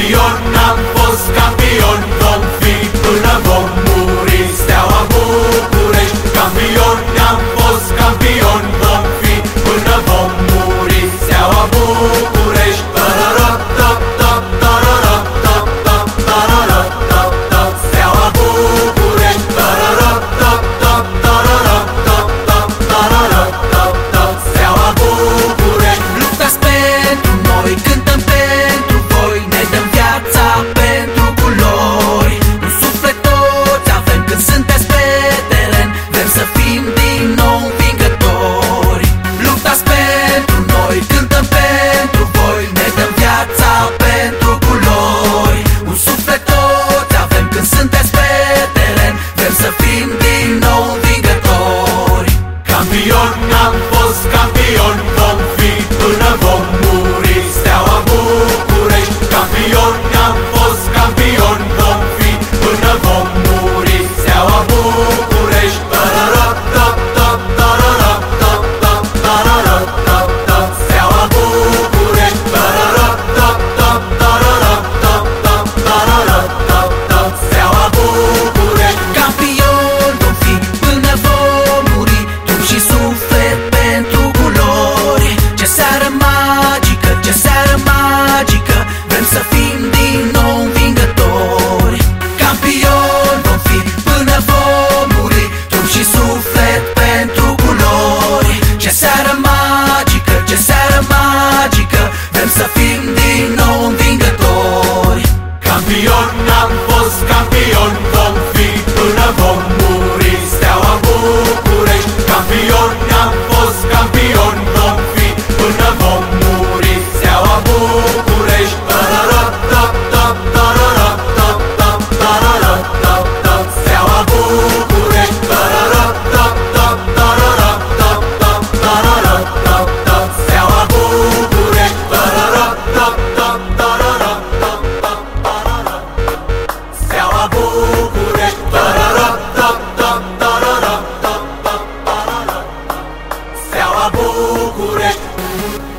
campeón, ambos campeón. Abu Quraysh